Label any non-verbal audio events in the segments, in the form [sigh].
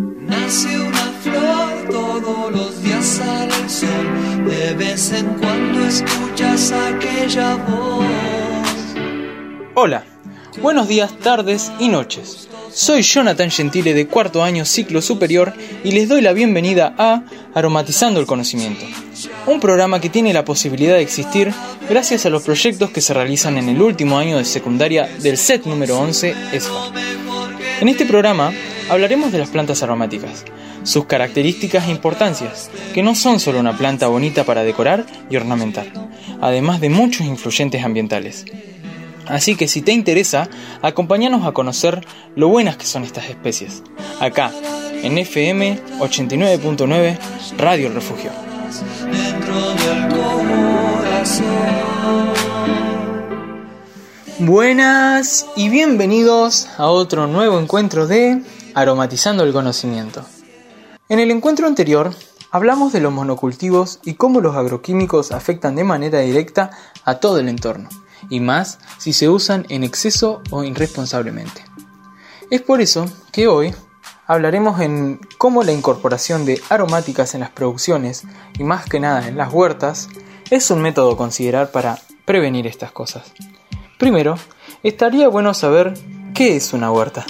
Nace una flor, todos los días el sol, de vez en cuando escuchas aquella voz. Hola, buenos días, tardes y noches. Soy Jonathan Gentile de cuarto año ciclo superior y les doy la bienvenida a Aromatizando el Conocimiento, un programa que tiene la posibilidad de existir gracias a los proyectos que se realizan en el último año de secundaria del set número 11 ESFA. En este programa hablaremos de las plantas aromáticas, sus características e importancias, que no son solo una planta bonita para decorar y ornamentar, además de muchos influyentes ambientales. Así que si te interesa, acompáñanos a conocer lo buenas que son estas especies, acá, en FM 89.9 Radio Refugio. Buenas y bienvenidos a otro nuevo encuentro de Aromatizando el Conocimiento. En el encuentro anterior hablamos de los monocultivos y cómo los agroquímicos afectan de manera directa a todo el entorno, y más si se usan en exceso o irresponsablemente. Es por eso que hoy hablaremos en cómo la incorporación de aromáticas en las producciones y más que nada en las huertas es un método a considerar para prevenir estas cosas. Primero, estaría bueno saber qué es una huerta.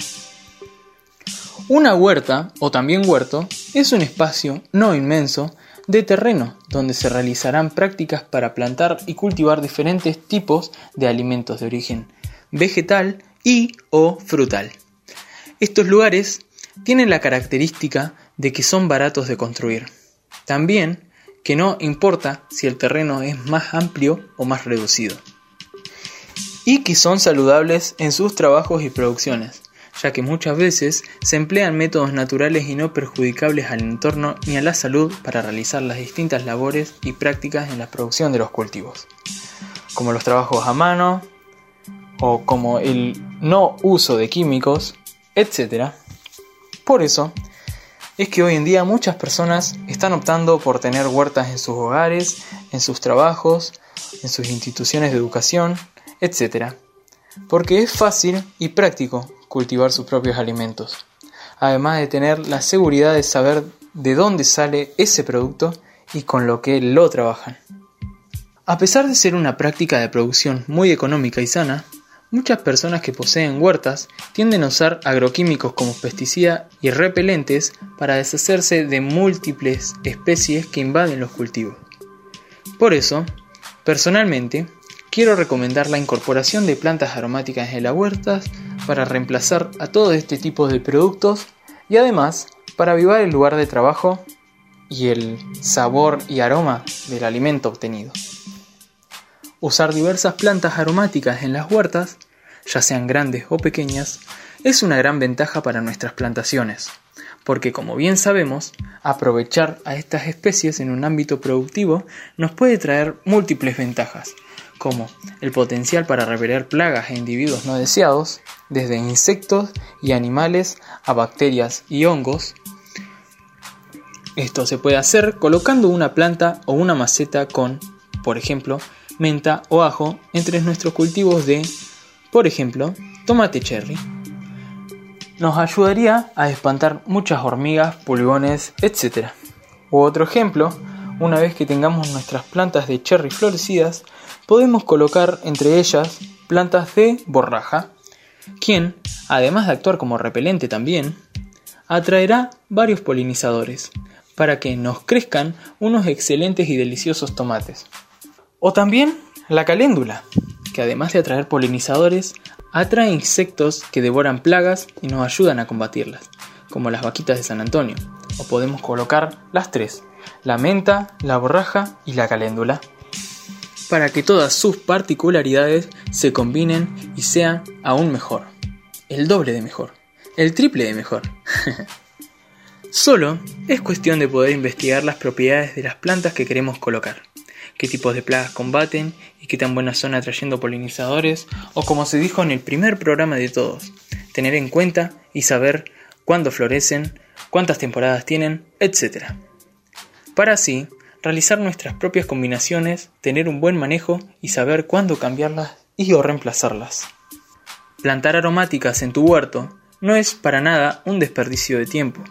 Una huerta, o también huerto, es un espacio no inmenso de terreno donde se realizarán prácticas para plantar y cultivar diferentes tipos de alimentos de origen vegetal y o frutal. Estos lugares tienen la característica de que son baratos de construir. También que no importa si el terreno es más amplio o más reducido. Y que son saludables en sus trabajos y producciones, ya que muchas veces se emplean métodos naturales y no perjudicables al entorno ni a la salud para realizar las distintas labores y prácticas en la producción de los cultivos, como los trabajos a mano o como el no uso de químicos, etc. Por eso es que hoy en día muchas personas están optando por tener huertas en sus hogares, en sus trabajos, en sus instituciones de educación, etc. Porque es fácil y práctico cultivar sus propios alimentos, además de tener la seguridad de saber de dónde sale ese producto y con lo que lo trabajan. A pesar de ser una práctica de producción muy económica y sana, muchas personas que poseen huertas tienden a usar agroquímicos como pesticidas y repelentes para deshacerse de múltiples especies que invaden los cultivos. Por eso, personalmente, quiero recomendar la incorporación de plantas aromáticas en las huertas para reemplazar a todo este tipo de productos y además para avivar el lugar de trabajo y el sabor y aroma del alimento obtenido. Usar diversas plantas aromáticas en las huertas, ya sean grandes o pequeñas, es una gran ventaja para nuestras plantaciones, porque como bien sabemos, aprovechar a estas especies en un ámbito productivo nos puede traer múltiples ventajas, como el potencial para repeler plagas e individuos no deseados, desde insectos y animales a bacterias y hongos. Esto se puede hacer colocando una planta o una maceta con, por ejemplo, menta o ajo entre nuestros cultivos de, por ejemplo, tomate cherry. Nos ayudaría a espantar muchas hormigas, pulgones, etc. U otro ejemplo, una vez que tengamos nuestras plantas de cherry florecidas, podemos colocar entre ellas plantas de borraja, quien, además de actuar como repelente también, atraerá varios polinizadores para que nos crezcan unos excelentes y deliciosos tomates. O también la caléndula, que además de atraer polinizadores, atrae insectos que devoran plagas y nos ayudan a combatirlas, como las vaquitas de San Antonio. O podemos colocar las tres, la menta, la borraja y la caléndula, para que todas sus particularidades se combinen y sean aún mejor. El doble de mejor, el triple de mejor. [laughs] Solo es cuestión de poder investigar las propiedades de las plantas que queremos colocar, qué tipos de plagas combaten y qué tan buenas son atrayendo polinizadores, o como se dijo en el primer programa de todos, tener en cuenta y saber cuándo florecen, cuántas temporadas tienen, etc. Para así realizar nuestras propias combinaciones, tener un buen manejo y saber cuándo cambiarlas y o reemplazarlas. Plantar aromáticas en tu huerto no es para nada un desperdicio de tiempo,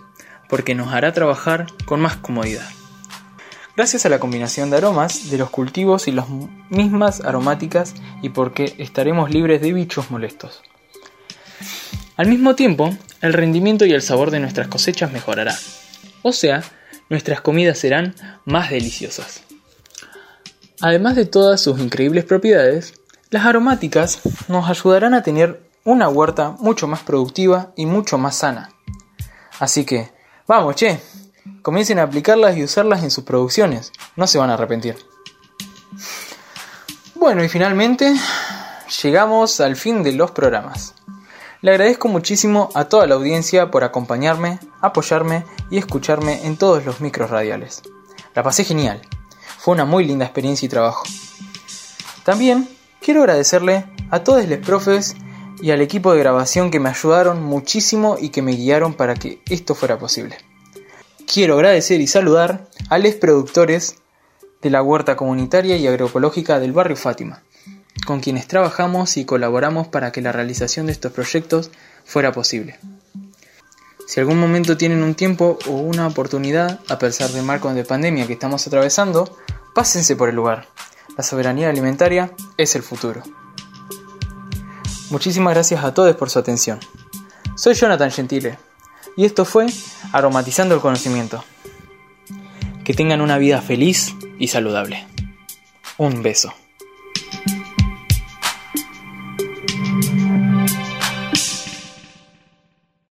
porque nos hará trabajar con más comodidad. Gracias a la combinación de aromas de los cultivos y las mismas aromáticas y porque estaremos libres de bichos molestos. Al mismo tiempo, el rendimiento y el sabor de nuestras cosechas mejorará. O sea, nuestras comidas serán más deliciosas. Además de todas sus increíbles propiedades, las aromáticas nos ayudarán a tener una huerta mucho más productiva y mucho más sana. Así que, vamos, che, comiencen a aplicarlas y usarlas en sus producciones, no se van a arrepentir. Bueno, y finalmente llegamos al fin de los programas. Le agradezco muchísimo a toda la audiencia por acompañarme, apoyarme y escucharme en todos los micros radiales. La pasé genial. Fue una muy linda experiencia y trabajo. También quiero agradecerle a todos los profes y al equipo de grabación que me ayudaron muchísimo y que me guiaron para que esto fuera posible. Quiero agradecer y saludar a los productores de la huerta comunitaria y agroecológica del barrio Fátima con quienes trabajamos y colaboramos para que la realización de estos proyectos fuera posible. Si algún momento tienen un tiempo o una oportunidad, a pesar del marco de pandemia que estamos atravesando, pásense por el lugar. La soberanía alimentaria es el futuro. Muchísimas gracias a todos por su atención. Soy Jonathan Gentile y esto fue Aromatizando el Conocimiento. Que tengan una vida feliz y saludable. Un beso.